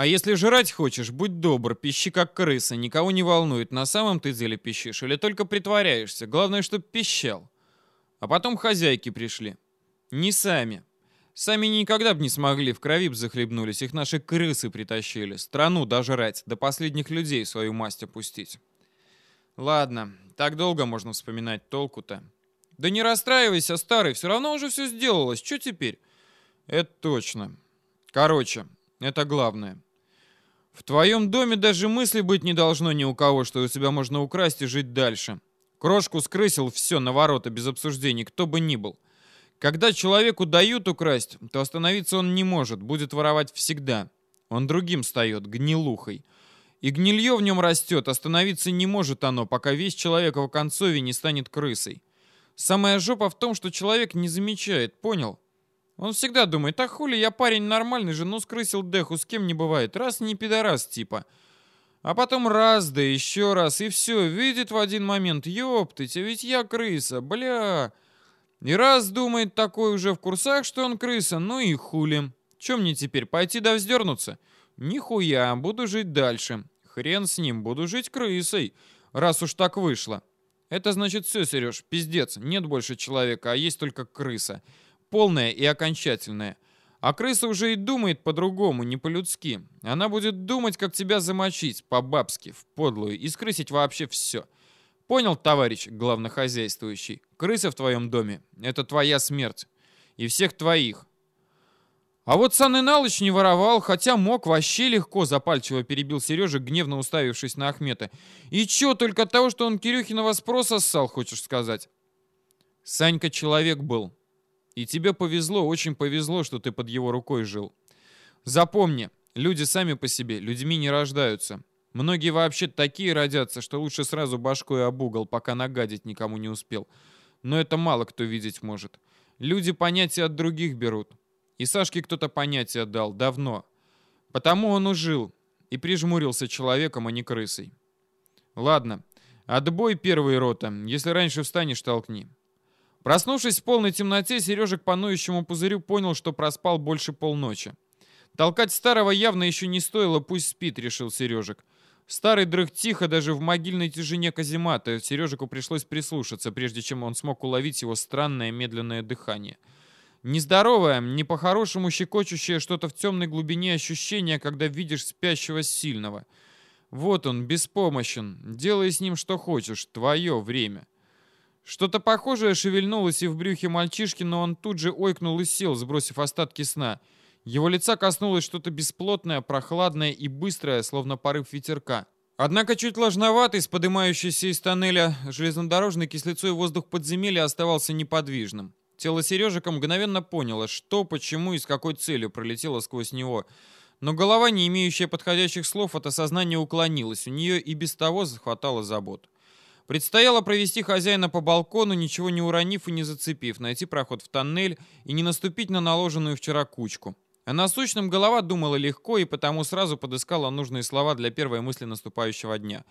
А если жрать хочешь, будь добр, пищи как крыса, никого не волнует, на самом ты деле пищишь или только притворяешься. Главное, чтоб пищал. А потом хозяйки пришли. Не сами. Сами никогда бы не смогли, в крови б захлебнулись, их наши крысы притащили. Страну дожрать, до последних людей свою масть опустить. Ладно, так долго можно вспоминать толку-то. Да не расстраивайся, старый, все равно уже все сделалось, что теперь? Это точно. Короче, это главное. В твоем доме даже мысли быть не должно ни у кого, что у тебя можно украсть и жить дальше. Крошку скрысил все на ворота без обсуждений, кто бы ни был. Когда человеку дают украсть, то остановиться он не может, будет воровать всегда. Он другим стает, гнилухой. И гнилье в нем растет, остановиться не может оно, пока весь человек в концове не станет крысой. Самая жопа в том, что человек не замечает, понял? Он всегда думает, а хули, я парень нормальный же, ну скрысил деху, с кем не бывает. Раз не пидорас типа. А потом раз, да еще раз, и все, видит в один момент, ёптыть, а ведь я крыса, бля. И раз думает такой уже в курсах, что он крыса, ну и хули. Чем мне теперь, пойти да вздернуться? Нихуя, буду жить дальше. Хрен с ним, буду жить крысой, раз уж так вышло. Это значит все, Сереж, пиздец, нет больше человека, а есть только крыса полная и окончательная. А крыса уже и думает по-другому, не по-людски. Она будет думать, как тебя замочить, по-бабски, в подлую, и скрысить вообще все. Понял, товарищ главнохозяйствующий? Крыса в твоем доме — это твоя смерть. И всех твоих. А вот Сан Иналыч не воровал, хотя мог вообще легко, запальчиво перебил Сережа, гневно уставившись на Ахмета. И чё, только от того, что он Кирюхиного спроса ссал, хочешь сказать? Санька человек был, и тебе повезло, очень повезло, что ты под его рукой жил. Запомни, люди сами по себе людьми не рождаются. Многие вообще такие родятся, что лучше сразу башкой об угол, пока нагадить никому не успел. Но это мало кто видеть может. Люди понятия от других берут. И Сашке кто-то понятие дал давно. Потому он ужил и прижмурился человеком, а не крысой. Ладно, отбой первый рота. Если раньше встанешь, толкни. Проснувшись в полной темноте, Сережа к панующему пузырю понял, что проспал больше полночи. Толкать старого явно еще не стоило, пусть спит, решил Сережек. Старый дрых тихо даже в могильной тяжине каземата. Сережику пришлось прислушаться, прежде чем он смог уловить его странное медленное дыхание. Нездоровое, не по-хорошему щекочущее что-то в темной глубине ощущение, когда видишь спящего сильного. Вот он, беспомощен. Делай с ним что хочешь, твое время. Что-то похожее шевельнулось и в брюхе мальчишки, но он тут же ойкнул и сел, сбросив остатки сна. Его лица коснулось что-то бесплотное, прохладное и быстрое, словно порыв ветерка. Однако чуть ложноватый, с подымающейся из тоннеля железнодорожной кислицой воздух подземелья оставался неподвижным. Тело Сережика мгновенно поняло, что, почему и с какой целью пролетело сквозь него. Но голова, не имеющая подходящих слов, от осознания уклонилась. У нее и без того захватало забот. Предстояло провести хозяина по балкону, ничего не уронив и не зацепив, найти проход в тоннель и не наступить на наложенную вчера кучку. О насущном голова думала легко и потому сразу подыскала нужные слова для первой мысли наступающего дня.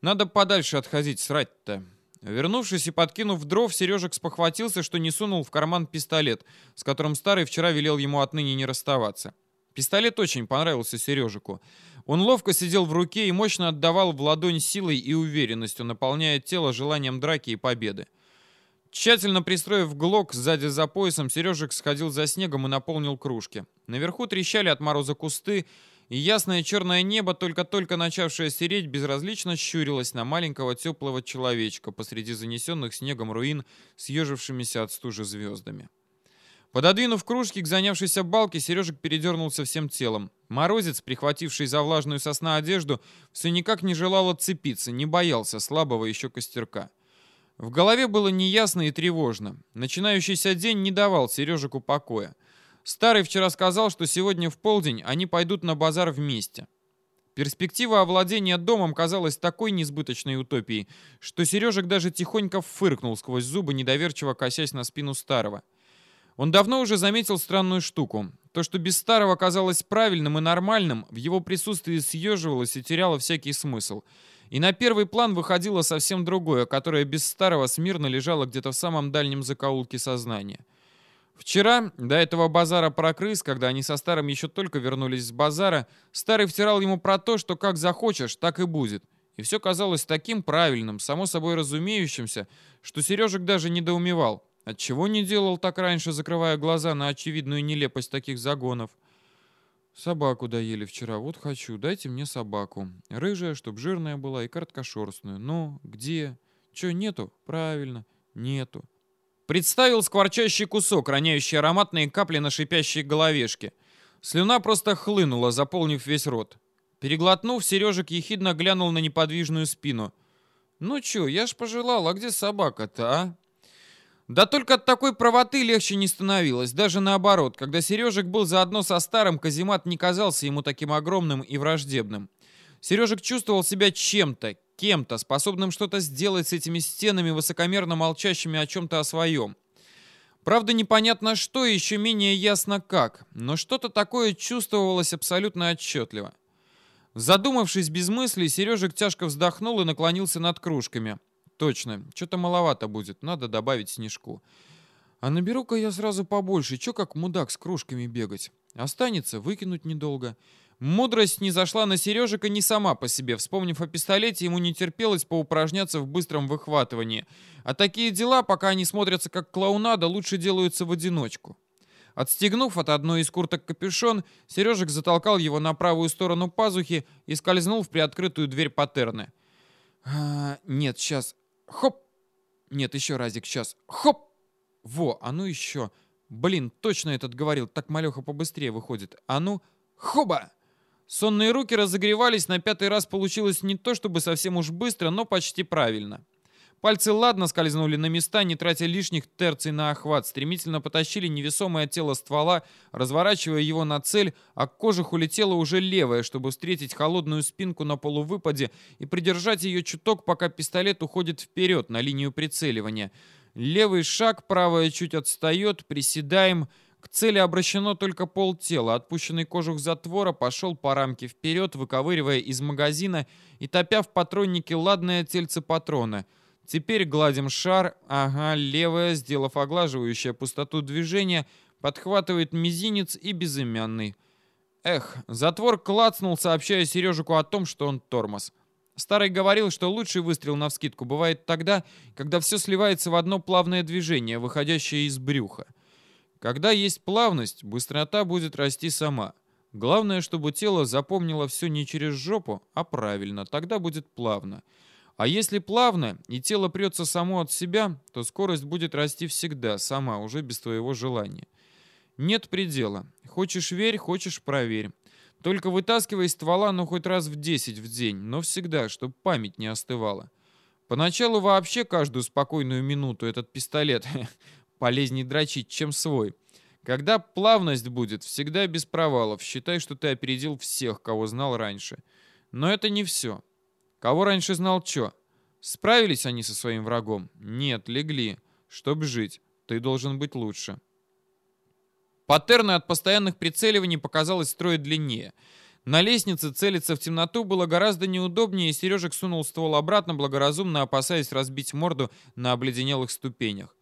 Надо подальше отходить, срать-то. Вернувшись и подкинув дров, Сережек спохватился, что не сунул в карман пистолет, с которым старый вчера велел ему отныне не расставаться. Пистолет очень понравился Сережику. Он ловко сидел в руке и мощно отдавал в ладонь силой и уверенностью, наполняя тело желанием драки и победы. Тщательно пристроив глок сзади за поясом, Сережек сходил за снегом и наполнил кружки. Наверху трещали от мороза кусты, и ясное черное небо, только-только начавшее сереть, безразлично щурилось на маленького теплого человечка посреди занесенных снегом руин, съежившимися от стужи звездами. Пододвинув кружки к занявшейся балке, Сережек передернулся всем телом. Морозец, прихвативший за влажную сосна одежду, все никак не желал отцепиться, не боялся слабого еще костерка. В голове было неясно и тревожно. Начинающийся день не давал Сережику покоя. Старый вчера сказал, что сегодня в полдень они пойдут на базар вместе. Перспектива овладения домом казалась такой несбыточной утопией, что Сережек даже тихонько фыркнул сквозь зубы, недоверчиво косясь на спину старого. Он давно уже заметил странную штуку. То, что без старого казалось правильным и нормальным, в его присутствии съеживалось и теряло всякий смысл. И на первый план выходило совсем другое, которое без старого смирно лежало где-то в самом дальнем закоулке сознания. Вчера, до этого базара про крыс, когда они со старым еще только вернулись с базара, старый втирал ему про то, что как захочешь, так и будет. И все казалось таким правильным, само собой разумеющимся, что Сережек даже недоумевал. Отчего не делал так раньше, закрывая глаза на очевидную нелепость таких загонов? Собаку доели вчера, вот хочу, дайте мне собаку. Рыжая, чтоб жирная была и короткошерстную. Ну, где? Че, нету? Правильно, нету. Представил скворчащий кусок, роняющий ароматные капли на шипящей головешке. Слюна просто хлынула, заполнив весь рот. Переглотнув, Сережек ехидно глянул на неподвижную спину. «Ну чё, я ж пожелал, а где собака-то, а?» Да только от такой правоты легче не становилось, даже наоборот. Когда Сережек был заодно со старым, каземат не казался ему таким огромным и враждебным. Сережек чувствовал себя чем-то, кем-то, способным что-то сделать с этими стенами, высокомерно молчащими о чем-то о своем. Правда, непонятно что, еще менее ясно как, но что-то такое чувствовалось абсолютно отчетливо. Задумавшись без мыслей, Сережек тяжко вздохнул и наклонился над кружками. Точно, что-то маловато будет, надо добавить снежку. А наберу-ка я сразу побольше, чё как мудак с кружками бегать. Останется, выкинуть недолго. Мудрость не зашла на Сережика не сама по себе. Вспомнив о пистолете, ему не терпелось поупражняться в быстром выхватывании. А такие дела, пока они смотрятся как клоунада, лучше делаются в одиночку. Отстегнув от одной из курток капюшон, Сережик затолкал его на правую сторону пазухи и скользнул в приоткрытую дверь патерны. А, нет, сейчас. Хоп! Нет, еще разик, сейчас. Хоп! Во, а ну еще. Блин, точно этот говорил, так малеха побыстрее выходит. А ну, хоба! Сонные руки разогревались, на пятый раз получилось не то чтобы совсем уж быстро, но почти правильно. Пальцы ладно скользнули на места, не тратя лишних терций на охват, стремительно потащили невесомое тело ствола, разворачивая его на цель, а к кожуху улетела уже левая, чтобы встретить холодную спинку на полувыпаде и придержать ее чуток, пока пистолет уходит вперед на линию прицеливания. Левый шаг, правая чуть отстает, приседаем, к цели обращено только полтела. Отпущенный кожух затвора пошел по рамке вперед, выковыривая из магазина и топя в патроннике ладное тельце патрона. Теперь гладим шар. Ага, левая, сделав оглаживающее пустоту движения, подхватывает мизинец и безымянный. Эх, затвор клацнул, сообщая Сережику о том, что он тормоз. Старый говорил, что лучший выстрел навскидку бывает тогда, когда все сливается в одно плавное движение, выходящее из брюха. Когда есть плавность, быстрота будет расти сама. Главное, чтобы тело запомнило все не через жопу, а правильно, тогда будет плавно. А если плавно, и тело прется само от себя, то скорость будет расти всегда, сама, уже без твоего желания. Нет предела. Хочешь верь, хочешь проверь. Только вытаскивай ствола, ну хоть раз в 10 в день, но всегда, чтобы память не остывала. Поначалу вообще каждую спокойную минуту этот пистолет Полезней дрочить, чем свой. Когда плавность будет, всегда без провалов. Считай, что ты опередил всех, кого знал раньше. Но это не все. Кого раньше знал, чё? Справились они со своим врагом? Нет, легли. Чтоб жить, ты должен быть лучше. Паттерны от постоянных прицеливаний показалось строить длиннее. На лестнице целиться в темноту было гораздо неудобнее, и Сережек сунул ствол обратно, благоразумно опасаясь разбить морду на обледенелых ступенях.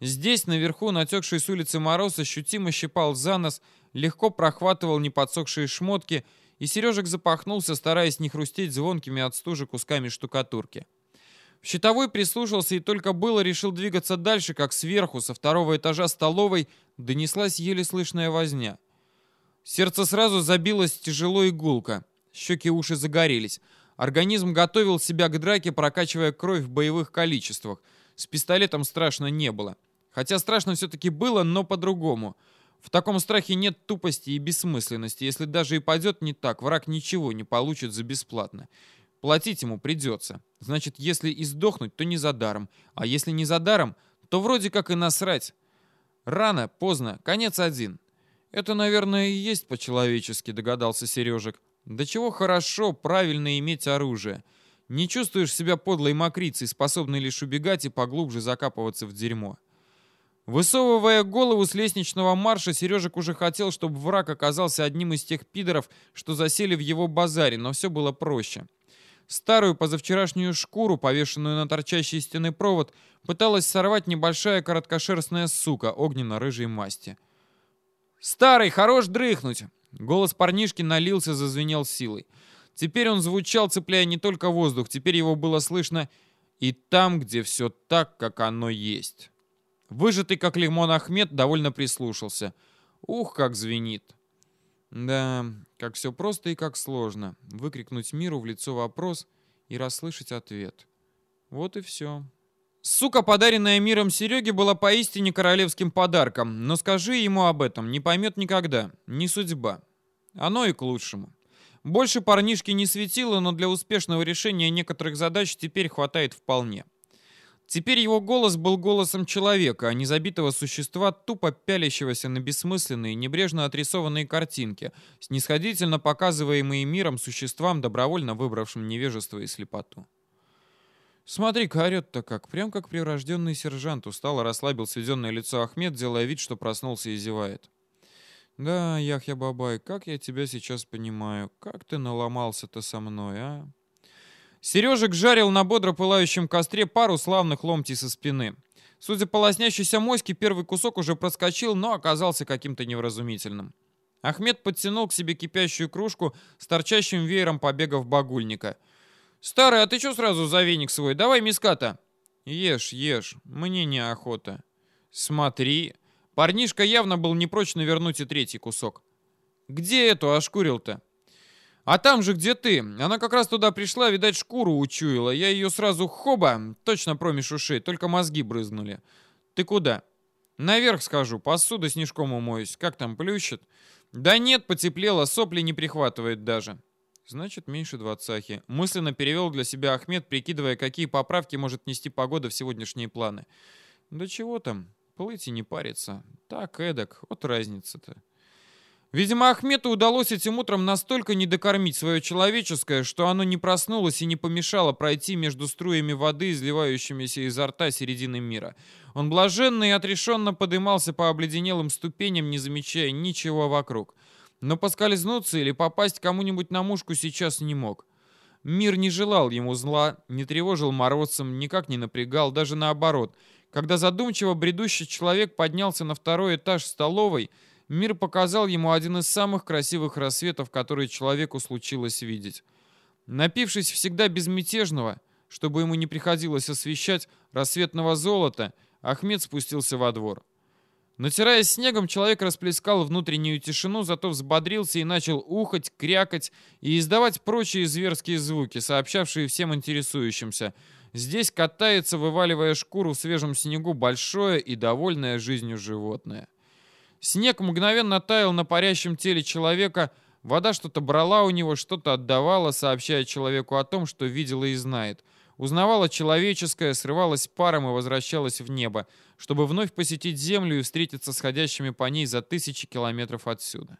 Здесь, наверху, натекший с улицы мороз ощутимо щипал за нос, легко прохватывал неподсохшие шмотки, и Сережек запахнулся, стараясь не хрустеть звонкими от стужи кусками штукатурки. В щитовой прислушался и только было решил двигаться дальше, как сверху, со второго этажа столовой, донеслась еле слышная возня. Сердце сразу забилось тяжело и гулко. Щеки и уши загорелись. Организм готовил себя к драке, прокачивая кровь в боевых количествах — с пистолетом страшно не было. Хотя страшно все-таки было, но по-другому. В таком страхе нет тупости и бессмысленности. Если даже и пойдет не так, враг ничего не получит за бесплатно. Платить ему придется. Значит, если и сдохнуть, то не за даром. А если не за даром, то вроде как и насрать. Рано, поздно, конец один. Это, наверное, и есть по-человечески, догадался Сережек. Да чего хорошо, правильно иметь оружие. Не чувствуешь себя подлой мокрицей, способной лишь убегать и поглубже закапываться в дерьмо. Высовывая голову с лестничного марша, Сережек уже хотел, чтобы враг оказался одним из тех пидоров, что засели в его базаре, но все было проще. Старую позавчерашнюю шкуру, повешенную на торчащий стены провод, пыталась сорвать небольшая короткошерстная сука огненно-рыжей масти. «Старый, хорош дрыхнуть!» Голос парнишки налился, зазвенел силой. Теперь он звучал, цепляя не только воздух, теперь его было слышно и там, где все так, как оно есть. Выжатый, как лимон Ахмед, довольно прислушался. Ух, как звенит. Да, как все просто и как сложно. Выкрикнуть миру в лицо вопрос и расслышать ответ. Вот и все. Сука, подаренная миром Сереге, была поистине королевским подарком, но скажи ему об этом, не поймет никогда. Не судьба. Оно и к лучшему. Больше парнишки не светило, но для успешного решения некоторых задач теперь хватает вполне. Теперь его голос был голосом человека, а не забитого существа, тупо пялящегося на бессмысленные, небрежно отрисованные картинки, снисходительно показываемые миром существам, добровольно выбравшим невежество и слепоту. «Смотри-ка, орет-то как, прям как прирожденный сержант», устало расслабил сведенное лицо Ахмед, делая вид, что проснулся и зевает. «Да, Яхья Бабай, как я тебя сейчас понимаю. Как ты наломался-то со мной, а?» Сережек жарил на бодро пылающем костре пару славных ломтей со спины. Судя по лоснящейся моське, первый кусок уже проскочил, но оказался каким-то невразумительным. Ахмед подтянул к себе кипящую кружку с торчащим веером побегов багульника. «Старый, а ты что сразу за веник свой? Давай миската!» «Ешь, ешь, мне неохота». «Смотри!» Парнишка явно был не прочь навернуть и третий кусок. «Где эту ошкурил-то?» «А там же, где ты. Она как раз туда пришла, видать, шкуру учуяла. Я ее сразу хоба, точно промеж ушей, только мозги брызнули. Ты куда?» «Наверх схожу, посуду снежком умоюсь. Как там, плющит?» «Да нет, потеплело, сопли не прихватывает даже». «Значит, меньше двадцахи». Мысленно перевел для себя Ахмед, прикидывая, какие поправки может нести погода в сегодняшние планы. «Да чего там, Плыть и не париться. Так, эдак, вот разница-то. Видимо, Ахмету удалось этим утром настолько не докормить свое человеческое, что оно не проснулось и не помешало пройти между струями воды, изливающимися изо рта середины мира. Он блаженно и отрешенно подымался по обледенелым ступеням, не замечая ничего вокруг. Но поскользнуться или попасть кому-нибудь на мушку сейчас не мог. Мир не желал ему зла, не тревожил морозцем, никак не напрягал, даже наоборот — когда задумчиво бредущий человек поднялся на второй этаж столовой, мир показал ему один из самых красивых рассветов, которые человеку случилось видеть. Напившись всегда безмятежного, чтобы ему не приходилось освещать рассветного золота, Ахмед спустился во двор. Натираясь снегом, человек расплескал внутреннюю тишину, зато взбодрился и начал ухать, крякать и издавать прочие зверские звуки, сообщавшие всем интересующимся – Здесь катается, вываливая шкуру в свежем снегу, большое и довольное жизнью животное. Снег мгновенно таял на парящем теле человека, вода что-то брала у него, что-то отдавала, сообщая человеку о том, что видела и знает. Узнавала человеческое, срывалась паром и возвращалась в небо, чтобы вновь посетить землю и встретиться с ходящими по ней за тысячи километров отсюда.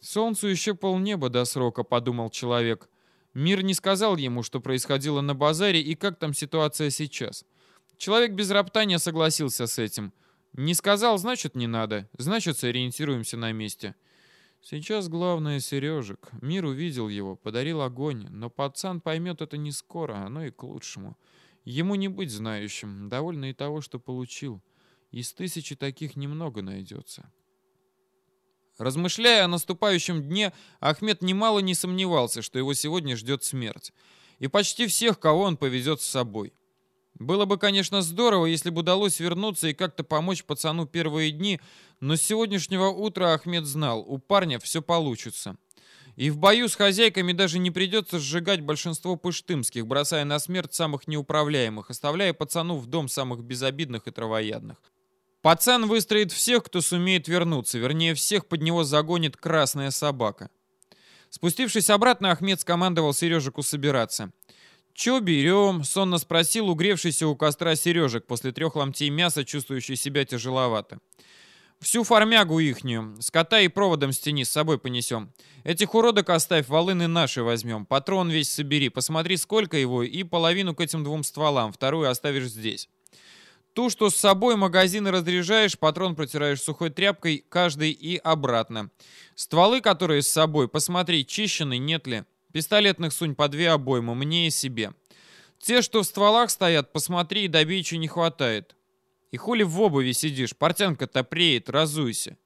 «Солнцу еще полнеба до срока», — подумал человек. Мир не сказал ему, что происходило на базаре и как там ситуация сейчас. Человек без роптания согласился с этим. Не сказал, значит не надо, значит сориентируемся на месте. Сейчас главное Сережек. Мир увидел его, подарил огонь, но пацан поймет это не скоро, оно и к лучшему. Ему не быть знающим, довольно и того, что получил. Из тысячи таких немного найдется. Размышляя о наступающем дне, Ахмед немало не сомневался, что его сегодня ждет смерть. И почти всех, кого он повезет с собой. Было бы, конечно, здорово, если бы удалось вернуться и как-то помочь пацану первые дни, но с сегодняшнего утра Ахмед знал, у парня все получится. И в бою с хозяйками даже не придется сжигать большинство пыштымских, бросая на смерть самых неуправляемых, оставляя пацану в дом самых безобидных и травоядных. Пацан выстроит всех, кто сумеет вернуться, вернее, всех под него загонит красная собака. Спустившись обратно, Ахмед скомандовал Сережику собираться. «Чё берем?» — сонно спросил угревшийся у костра Сережек после трех ломтей мяса, чувствующий себя тяжеловато. «Всю формягу ихнюю, скота и проводом стени с собой понесем. Этих уродок оставь, волыны наши возьмем. Патрон весь собери, посмотри, сколько его, и половину к этим двум стволам, вторую оставишь здесь». Ту, что с собой магазины разряжаешь, патрон протираешь сухой тряпкой каждый и обратно. Стволы, которые с собой, посмотри, чищены, нет ли. Пистолетных сунь по две обоймы, мне и себе. Те, что в стволах стоят, посмотри, добичи не хватает. И хули в обуви сидишь, портянка-то преет, разуйся.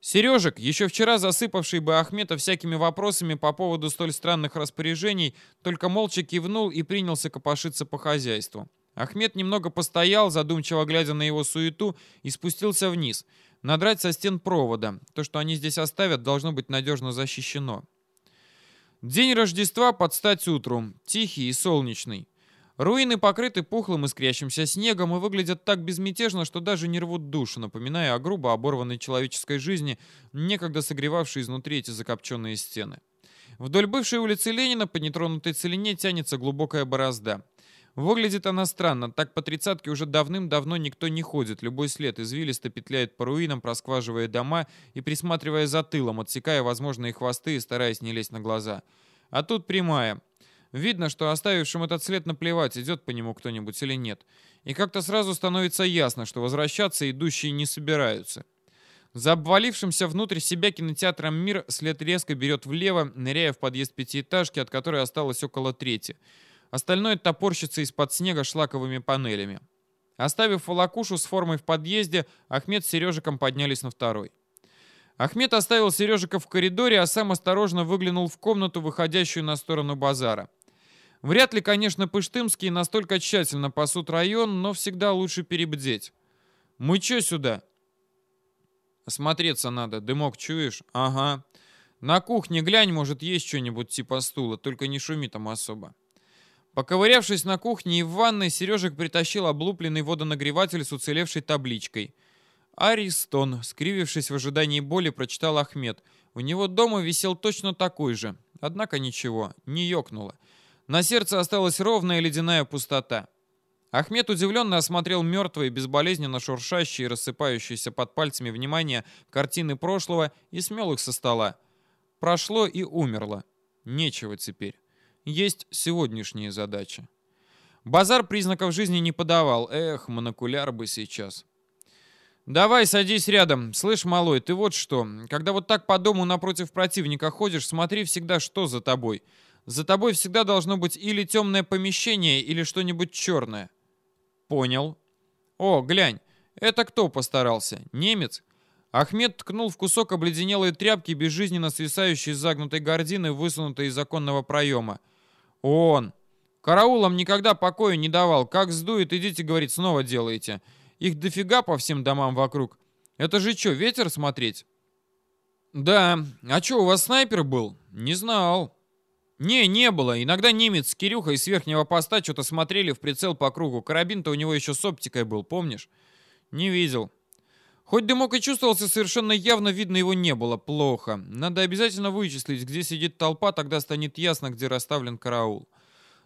Сережек, еще вчера засыпавший бы Ахмета всякими вопросами по поводу столь странных распоряжений, только молча кивнул и принялся копошиться по хозяйству. Ахмед немного постоял, задумчиво глядя на его суету, и спустился вниз. Надрать со стен провода. То, что они здесь оставят, должно быть надежно защищено. День Рождества под стать утру. Тихий и солнечный. Руины покрыты пухлым искрящимся снегом и выглядят так безмятежно, что даже не рвут душу, напоминая о грубо оборванной человеческой жизни, некогда согревавшей изнутри эти закопченные стены. Вдоль бывшей улицы Ленина по нетронутой целине тянется глубокая борозда. Выглядит она странно, так по тридцатке уже давным-давно никто не ходит, любой след извилисто петляет по руинам, проскваживая дома и присматривая за тылом, отсекая возможные хвосты и стараясь не лезть на глаза. А тут прямая — Видно, что оставившим этот след наплевать, идет по нему кто-нибудь или нет. И как-то сразу становится ясно, что возвращаться идущие не собираются. За обвалившимся внутрь себя кинотеатром «Мир» след резко берет влево, ныряя в подъезд пятиэтажки, от которой осталось около трети. Остальное топорщится из-под снега шлаковыми панелями. Оставив волокушу с формой в подъезде, Ахмед с Сережиком поднялись на второй. Ахмед оставил Сережика в коридоре, а сам осторожно выглянул в комнату, выходящую на сторону базара. Вряд ли, конечно, пыштымские настолько тщательно пасут район, но всегда лучше перебдеть. Мы чё сюда? Осмотреться надо, дымок чуешь? Ага. На кухне глянь, может, есть что-нибудь типа стула, только не шуми там особо. Поковырявшись на кухне и в ванной, Сережек притащил облупленный водонагреватель с уцелевшей табличкой. «Аристон», скривившись в ожидании боли, прочитал Ахмед. У него дома висел точно такой же. Однако ничего, не ёкнуло. На сердце осталась ровная ледяная пустота. Ахмед удивленно осмотрел мертвые, безболезненно шуршащие, рассыпающиеся под пальцами внимания картины прошлого и смел их со стола. Прошло и умерло. Нечего теперь. Есть сегодняшние задачи. Базар признаков жизни не подавал. Эх, монокуляр бы сейчас. «Давай, садись рядом. Слышь, малой, ты вот что. Когда вот так по дому напротив противника ходишь, смотри всегда, что за тобой. За тобой всегда должно быть или темное помещение, или что-нибудь черное. Понял. О, глянь, это кто постарался? Немец? Ахмед ткнул в кусок обледенелой тряпки, безжизненно свисающей с загнутой гордины, высунутой из законного проема. Он. Караулам никогда покоя не давал. Как сдует, идите, говорит, снова делаете. Их дофига по всем домам вокруг. Это же что, ветер смотреть? Да. А что, у вас снайпер был? Не знал. «Не, не было. Иногда немец с Кирюхой с верхнего поста что-то смотрели в прицел по кругу. Карабин-то у него еще с оптикой был, помнишь?» «Не видел». Хоть дымок и чувствовался совершенно явно, видно его не было. Плохо. Надо обязательно вычислить, где сидит толпа, тогда станет ясно, где расставлен караул.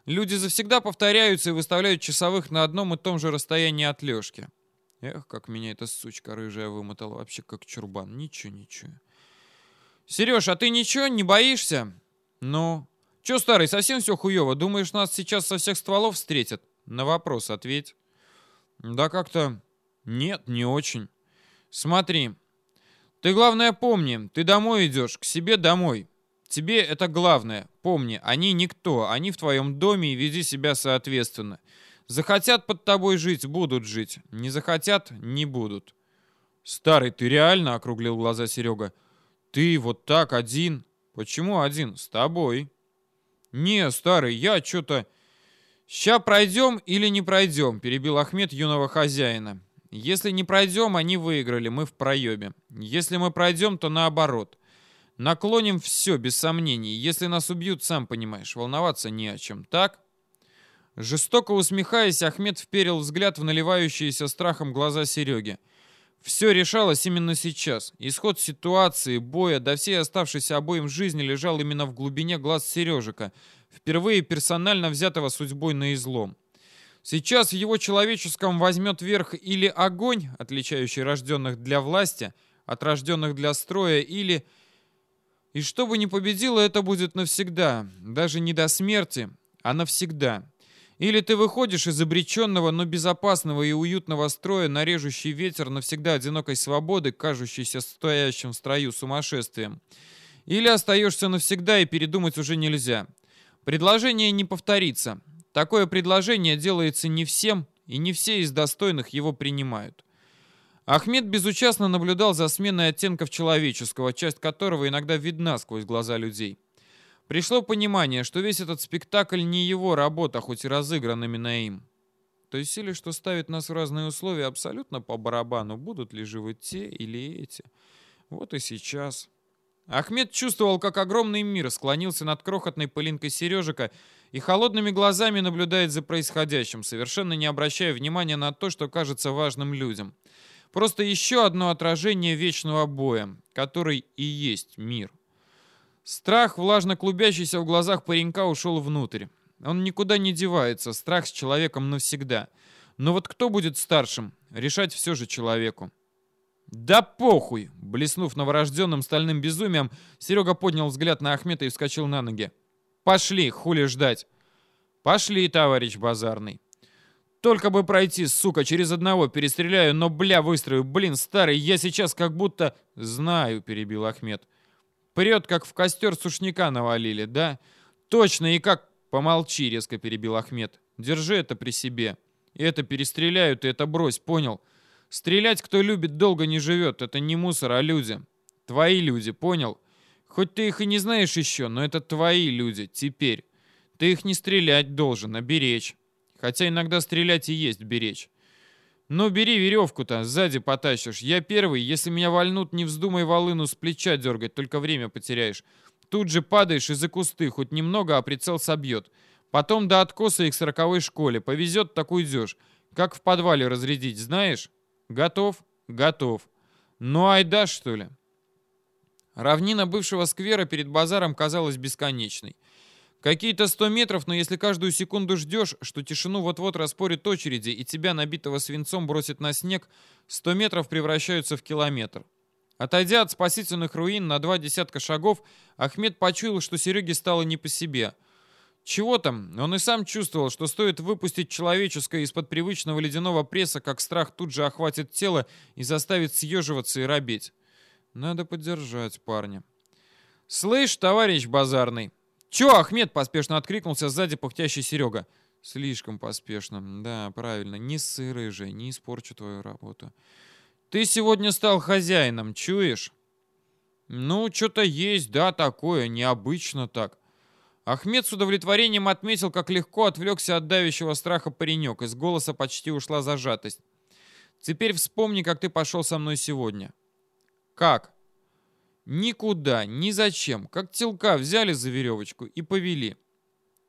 Люди завсегда повторяются и выставляют часовых на одном и том же расстоянии от Лешки. Эх, как меня эта сучка рыжая вымотала, вообще как чурбан. Ничего, ничего. Сереж, а ты ничего, не боишься? Ну, «Че, старый, совсем все хуево? Думаешь, нас сейчас со всех стволов встретят?» «На вопрос ответь». «Да как-то...» «Нет, не очень». «Смотри. Ты, главное, помни. Ты домой идешь, к себе домой. Тебе это главное. Помни, они никто. Они в твоем доме и веди себя соответственно. Захотят под тобой жить, будут жить. Не захотят, не будут». «Старый, ты реально?» — округлил глаза Серега. «Ты вот так один?» «Почему один? С тобой». «Не, старый, я что-то...» «Ща пройдем или не пройдем?» — перебил Ахмед юного хозяина. «Если не пройдем, они выиграли, мы в проебе. Если мы пройдем, то наоборот. Наклоним все, без сомнений. Если нас убьют, сам понимаешь, волноваться не о чем, так?» Жестоко усмехаясь, Ахмед вперил взгляд в наливающиеся страхом глаза Сереги. Все решалось именно сейчас. Исход ситуации, боя, до всей оставшейся обоим жизни лежал именно в глубине глаз Сережика, впервые персонально взятого судьбой на излом. Сейчас в его человеческом возьмет верх или огонь, отличающий рожденных для власти, от рожденных для строя, или... И что бы ни победило, это будет навсегда, даже не до смерти, а навсегда. Или ты выходишь из обреченного, но безопасного и уютного строя на режущий ветер навсегда одинокой свободы, кажущейся стоящим в строю сумасшествием. Или остаешься навсегда и передумать уже нельзя. Предложение не повторится. Такое предложение делается не всем, и не все из достойных его принимают. Ахмед безучастно наблюдал за сменой оттенков человеческого, часть которого иногда видна сквозь глаза людей. Пришло понимание, что весь этот спектакль не его работа, хоть и разыгран именно им. То есть силе, что ставит нас в разные условия, абсолютно по барабану, будут ли живы те или эти. Вот и сейчас. Ахмед чувствовал, как огромный мир склонился над крохотной пылинкой Сережика и холодными глазами наблюдает за происходящим, совершенно не обращая внимания на то, что кажется важным людям. Просто еще одно отражение вечного боя, который и есть мир. Страх, влажно клубящийся в глазах паренька, ушел внутрь. Он никуда не девается, страх с человеком навсегда. Но вот кто будет старшим, решать все же человеку. «Да похуй!» Блеснув новорожденным стальным безумием, Серега поднял взгляд на Ахмета и вскочил на ноги. «Пошли, хули ждать!» «Пошли, товарищ Базарный!» «Только бы пройти, сука, через одного перестреляю, но, бля, выстрою, блин, старый, я сейчас как будто...» «Знаю», — перебил Ахмед. «Прет, как в костер сушняка навалили, да?» «Точно, и как...» «Помолчи», — резко перебил Ахмед. «Держи это при себе. Это перестреляют, и это брось, понял?» Стрелять, кто любит, долго не живет. Это не мусор, а люди. Твои люди, понял? Хоть ты их и не знаешь еще, но это твои люди, теперь. Ты их не стрелять должен, а беречь. Хотя иногда стрелять и есть беречь. Ну, бери веревку-то, сзади потащишь. Я первый, если меня вальнут, не вздумай волыну с плеча дергать, только время потеряешь. Тут же падаешь из-за кусты, хоть немного, а прицел собьет. Потом до откоса их сороковой школе. Повезет, так уйдешь. Как в подвале разрядить, знаешь? Готов? Готов. Ну, айда, что ли? Равнина бывшего сквера перед базаром казалась бесконечной. Какие-то сто метров, но если каждую секунду ждешь, что тишину вот-вот распорит очереди и тебя, набитого свинцом, бросит на снег, сто метров превращаются в километр. Отойдя от спасительных руин на два десятка шагов, Ахмед почуял, что Сереге стало не по себе — чего там? Он и сам чувствовал, что стоит выпустить человеческое из-под привычного ледяного пресса, как страх тут же охватит тело и заставит съеживаться и робеть. Надо поддержать парня. «Слышь, товарищ базарный!» «Чё, Ахмед?» — поспешно откликнулся сзади пыхтящий Серега. «Слишком поспешно. Да, правильно. Не сырый же, не испорчу твою работу. Ты сегодня стал хозяином, чуешь?» «Ну, что-то есть, да, такое, необычно так». Ахмед с удовлетворением отметил, как легко отвлекся от давящего страха паренек. Из голоса почти ушла зажатость. «Теперь вспомни, как ты пошел со мной сегодня». «Как?» «Никуда, ни зачем. Как телка взяли за веревочку и повели».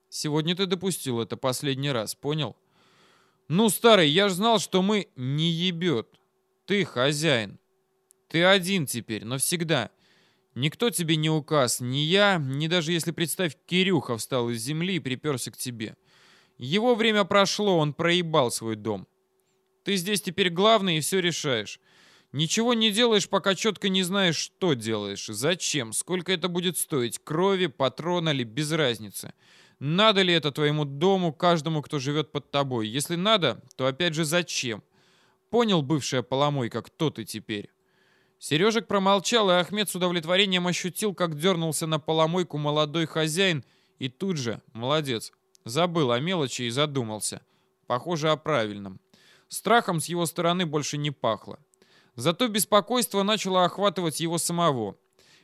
«Сегодня ты допустил это последний раз, понял?» «Ну, старый, я ж знал, что мы не ебет. Ты хозяин. Ты один теперь, навсегда. Никто тебе не указ, ни я, ни даже если, представь, Кирюха встал из земли и приперся к тебе. Его время прошло, он проебал свой дом. Ты здесь теперь главный и все решаешь. Ничего не делаешь, пока четко не знаешь, что делаешь, зачем, сколько это будет стоить, крови, патрона ли, без разницы. Надо ли это твоему дому, каждому, кто живет под тобой? Если надо, то опять же зачем? Понял, бывшая поломойка, кто ты теперь? Сережек промолчал, и Ахмед с удовлетворением ощутил, как дернулся на поломойку молодой хозяин, и тут же, молодец, забыл о мелочи и задумался. Похоже, о правильном. Страхом с его стороны больше не пахло. Зато беспокойство начало охватывать его самого.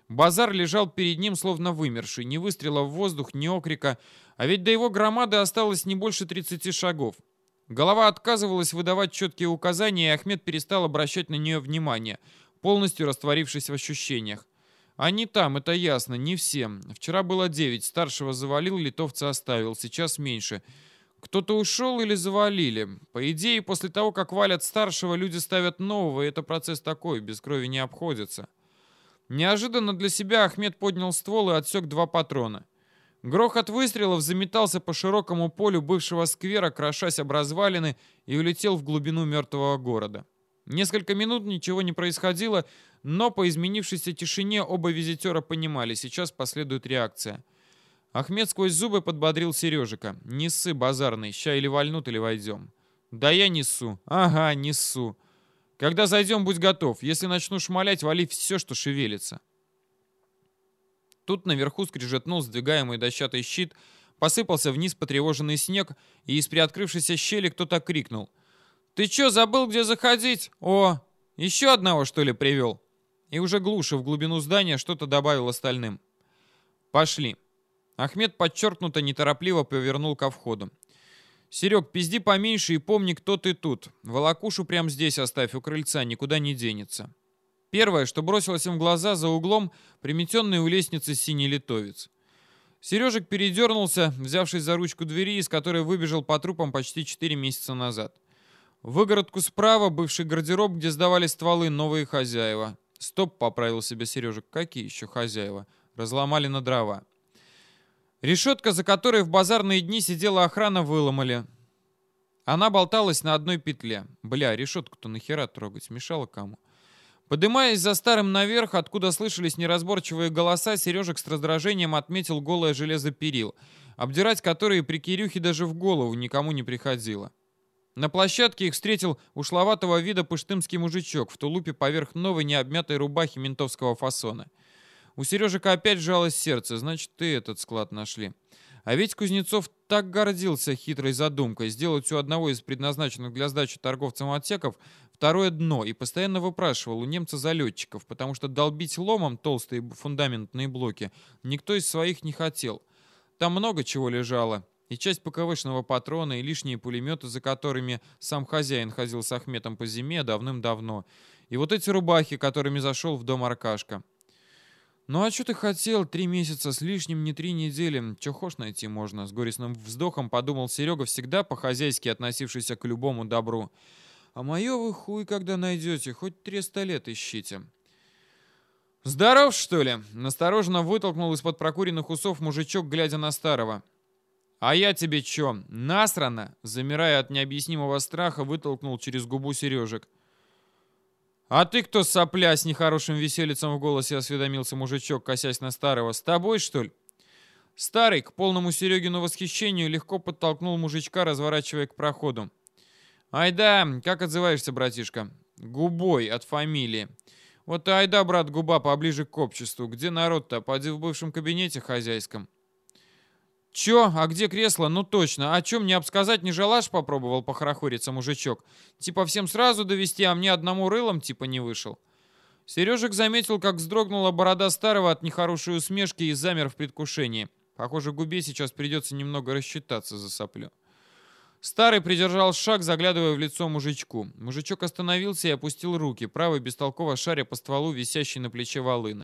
Базар лежал перед ним, словно вымерший, ни выстрела в воздух, ни окрика, а ведь до его громады осталось не больше 30 шагов. Голова отказывалась выдавать четкие указания, и Ахмед перестал обращать на нее внимание — полностью растворившись в ощущениях. Они там, это ясно, не всем. Вчера было девять, старшего завалил, литовца оставил, сейчас меньше. Кто-то ушел или завалили. По идее, после того, как валят старшего, люди ставят нового, и это процесс такой, без крови не обходится. Неожиданно для себя Ахмед поднял ствол и отсек два патрона. Грохот выстрелов заметался по широкому полю бывшего сквера, крошась об развалины, и улетел в глубину мертвого города. Несколько минут ничего не происходило, но по изменившейся тишине оба визитера понимали, сейчас последует реакция. Ахмед сквозь зубы подбодрил Сережика. «Не ссы, базарный, ща или вальнут, или войдем». «Да я несу». «Ага, несу». «Когда зайдем, будь готов. Если начну шмалять, вали все, что шевелится». Тут наверху скрежетнул сдвигаемый дощатый щит, посыпался вниз потревоженный снег, и из приоткрывшейся щели кто-то крикнул. «Ты чё, забыл, где заходить? О, еще одного, что ли, привел?» И уже глуше в глубину здания что-то добавил остальным. «Пошли». Ахмед подчеркнуто неторопливо повернул ко входу. «Серег, пизди поменьше и помни, кто ты тут. Волокушу прямо здесь оставь у крыльца, никуда не денется». Первое, что бросилось им в глаза за углом, приметенный у лестницы синий литовец. Сережек передернулся, взявшись за ручку двери, из которой выбежал по трупам почти 4 месяца назад. Выгородку справа бывший гардероб, где сдавали стволы новые хозяева. «Стоп», — поправил себе Сережек, — «какие еще хозяева?» Разломали на дрова. Решетка, за которой в базарные дни сидела охрана, выломали. Она болталась на одной петле. Бля, решетку-то нахера трогать, мешала кому? Подымаясь за старым наверх, откуда слышались неразборчивые голоса, Сережек с раздражением отметил голое железо перил, обдирать которые при Кирюхе даже в голову никому не приходило. На площадке их встретил ушловатого вида пыштымский мужичок в тулупе поверх новой необмятой рубахи ментовского фасона. У Сережика опять жалось сердце, значит, ты этот склад нашли. А ведь Кузнецов так гордился хитрой задумкой сделать у одного из предназначенных для сдачи торговцам отсеков второе дно и постоянно выпрашивал у немца залетчиков, потому что долбить ломом толстые фундаментные блоки никто из своих не хотел. Там много чего лежало. И часть ПКВшного патрона, и лишние пулеметы, за которыми сам хозяин ходил с Ахметом по зиме давным-давно. И вот эти рубахи, которыми зашел в дом Аркашка. «Ну а что ты хотел? Три месяца с лишним, не три недели. Че хошь найти можно?» С горестным вздохом подумал Серега, всегда по-хозяйски относившийся к любому добру. «А мое вы хуй когда найдете, хоть триста лет ищите». «Здоров, что ли?» — настороженно вытолкнул из-под прокуренных усов мужичок, глядя на старого. «А я тебе чё, насрано?» — замирая от необъяснимого страха, вытолкнул через губу Сережек. «А ты кто, сопля, с нехорошим веселицем в голосе осведомился мужичок, косясь на старого? С тобой, что ли?» Старый, к полному Серегину восхищению, легко подтолкнул мужичка, разворачивая к проходу. «Ай да, как отзываешься, братишка?» «Губой от фамилии». «Вот и айда, брат, губа, поближе к обществу. Где народ-то? Поди в бывшем кабинете хозяйском». «Чё? А где кресло? Ну точно. О чем мне обсказать не желаешь?» — попробовал похорохориться мужичок. «Типа всем сразу довести, а мне одному рылом типа не вышел». Сережек заметил, как вздрогнула борода старого от нехорошей усмешки и замер в предвкушении. Похоже, губе сейчас придется немного рассчитаться за соплю. Старый придержал шаг, заглядывая в лицо мужичку. Мужичок остановился и опустил руки, правый бестолково шаря по стволу, висящей на плече волыны.